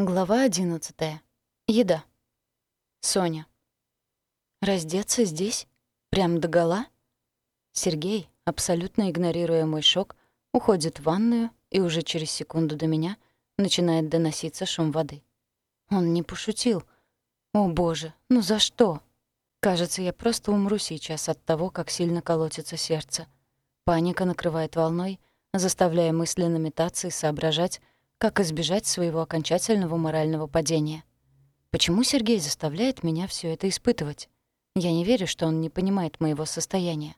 Глава одиннадцатая. Еда. Соня. Раздеться здесь? Прям догола? Сергей, абсолютно игнорируя мой шок, уходит в ванную, и уже через секунду до меня начинает доноситься шум воды. Он не пошутил. О, боже, ну за что? Кажется, я просто умру сейчас от того, как сильно колотится сердце. Паника накрывает волной, заставляя мысленно метаться и соображать, как избежать своего окончательного морального падения? Почему Сергей заставляет меня все это испытывать? Я не верю, что он не понимает моего состояния.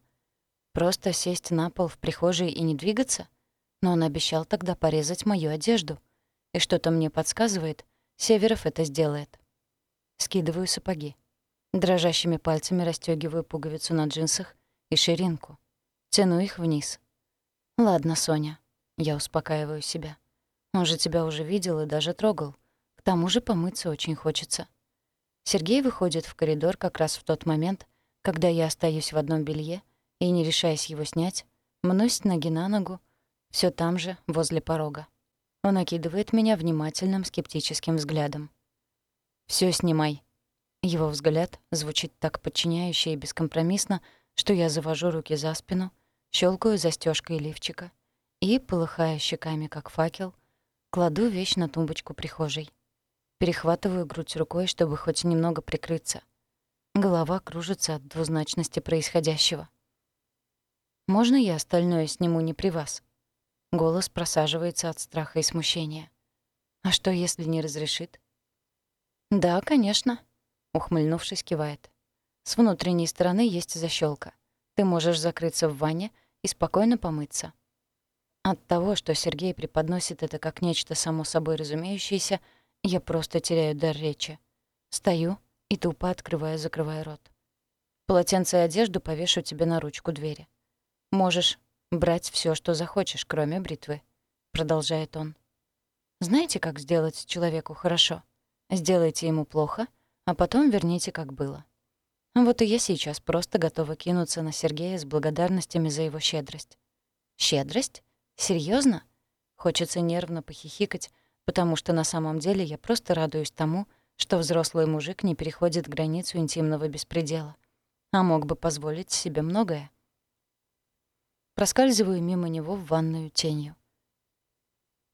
Просто сесть на пол в прихожей и не двигаться? Но он обещал тогда порезать мою одежду. И что-то мне подсказывает, Северов это сделает. Скидываю сапоги. Дрожащими пальцами расстёгиваю пуговицу на джинсах и ширинку. Тяну их вниз. «Ладно, Соня». Я успокаиваю себя. Он же тебя уже видел и даже трогал. К тому же помыться очень хочется. Сергей выходит в коридор как раз в тот момент, когда я остаюсь в одном белье и, не решаясь его снять, мнусь ноги на ногу, все там же, возле порога. Он окидывает меня внимательным скептическим взглядом. Все снимай». Его взгляд звучит так подчиняюще и бескомпромиссно, что я завожу руки за спину, щелкаю застежкой лифчика и, полыхая щеками как факел, Кладу вещь на тумбочку прихожей. Перехватываю грудь рукой, чтобы хоть немного прикрыться. Голова кружится от двузначности происходящего. «Можно я остальное сниму не при вас?» Голос просаживается от страха и смущения. «А что, если не разрешит?» «Да, конечно», — ухмыльнувшись, кивает. «С внутренней стороны есть защёлка. Ты можешь закрыться в ванне и спокойно помыться. От того, что Сергей преподносит это как нечто само собой разумеющееся, я просто теряю дар речи. Стою и тупо открываю-закрываю рот. Полотенце и одежду повешу тебе на ручку двери. Можешь брать все, что захочешь, кроме бритвы», — продолжает он. «Знаете, как сделать человеку хорошо? Сделайте ему плохо, а потом верните, как было». Вот и я сейчас просто готова кинуться на Сергея с благодарностями за его щедрость. Щедрость? Серьезно? Хочется нервно похихикать, потому что на самом деле я просто радуюсь тому, что взрослый мужик не переходит границу интимного беспредела, а мог бы позволить себе многое. Проскальзываю мимо него в ванную тенью.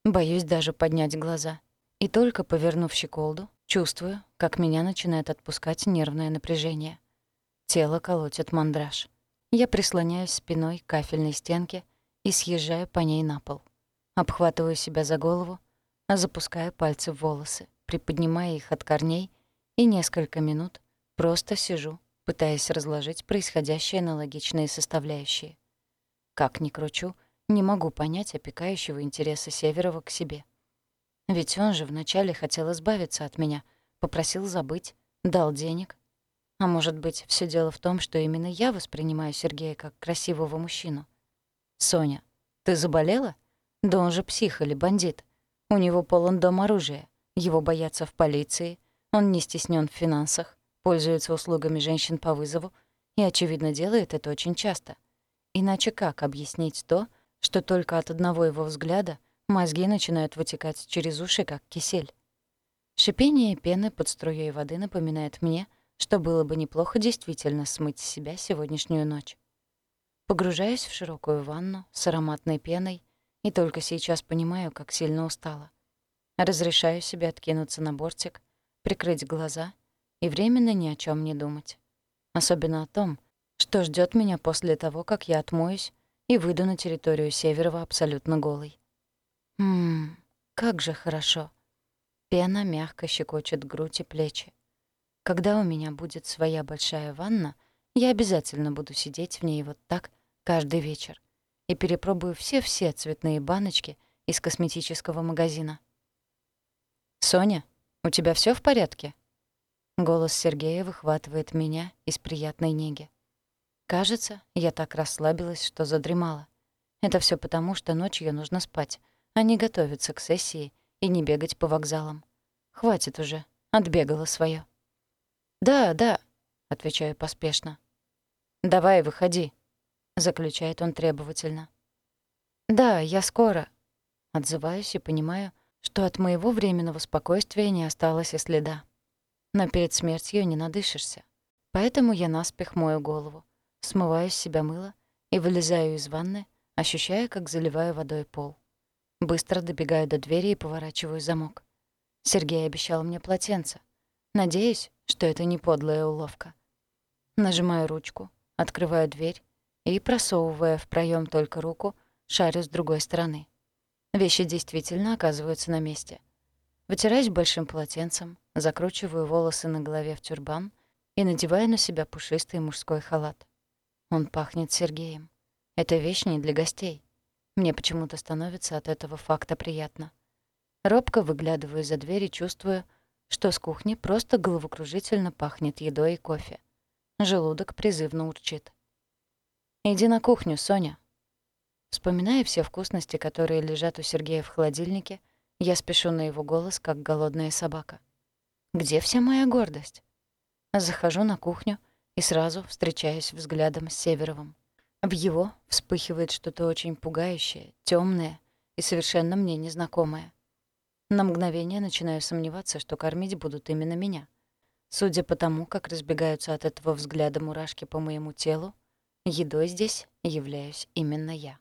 Боюсь даже поднять глаза. И только повернув щеколду, чувствую, как меня начинает отпускать нервное напряжение. Тело колотит мандраж. Я прислоняюсь спиной к кафельной стенке — и съезжаю по ней на пол. Обхватываю себя за голову, а запускаю пальцы в волосы, приподнимая их от корней, и несколько минут просто сижу, пытаясь разложить происходящее на логичные составляющие. Как ни кручу, не могу понять опекающего интереса Северова к себе. Ведь он же вначале хотел избавиться от меня, попросил забыть, дал денег. А может быть, все дело в том, что именно я воспринимаю Сергея как красивого мужчину — «Соня, ты заболела? Да он же псих или бандит. У него полон дом оружия. Его боятся в полиции. Он не стеснен в финансах, пользуется услугами женщин по вызову и, очевидно, делает это очень часто. Иначе как объяснить то, что только от одного его взгляда мозги начинают вытекать через уши, как кисель? Шипение пены под струей воды напоминает мне, что было бы неплохо действительно смыть с себя сегодняшнюю ночь. Погружаюсь в широкую ванну с ароматной пеной и только сейчас понимаю, как сильно устала. Разрешаю себе откинуться на бортик, прикрыть глаза и временно ни о чем не думать. Особенно о том, что ждет меня после того, как я отмоюсь и выйду на территорию Северова абсолютно голой. Ммм, как же хорошо. Пена мягко щекочет грудь и плечи. Когда у меня будет своя большая ванна, я обязательно буду сидеть в ней вот так, каждый вечер и перепробую все-все цветные баночки из косметического магазина. «Соня, у тебя все в порядке?» Голос Сергея выхватывает меня из приятной неги. Кажется, я так расслабилась, что задремала. Это все потому, что ночью нужно спать, а не готовиться к сессии и не бегать по вокзалам. Хватит уже, отбегала свое. «Да, да», — отвечаю поспешно. «Давай, выходи», — заключает он требовательно. «Да, я скоро», — отзываюсь и понимаю, что от моего временного спокойствия не осталось и следа. Но перед смертью не надышишься. Поэтому я наспех мою голову, смываю с себя мыло и вылезаю из ванны, ощущая, как заливаю водой пол. Быстро добегаю до двери и поворачиваю замок. Сергей обещал мне полотенце. Надеюсь, что это не подлая уловка. Нажимаю ручку, открываю дверь и, просовывая в проем только руку, шарю с другой стороны. Вещи действительно оказываются на месте. Вытираюсь большим полотенцем, закручиваю волосы на голове в тюрбан и надеваю на себя пушистый мужской халат. Он пахнет Сергеем. Это вещь не для гостей. Мне почему-то становится от этого факта приятно. Робко выглядываю за дверь и чувствую, что с кухни просто головокружительно пахнет едой и кофе. Желудок призывно урчит. «Иди на кухню, Соня». Вспоминая все вкусности, которые лежат у Сергея в холодильнике, я спешу на его голос, как голодная собака. «Где вся моя гордость?» Захожу на кухню и сразу встречаюсь взглядом с Северовым. В его вспыхивает что-то очень пугающее, темное и совершенно мне незнакомое. На мгновение начинаю сомневаться, что кормить будут именно меня. Судя по тому, как разбегаются от этого взгляда мурашки по моему телу, едой здесь являюсь именно я.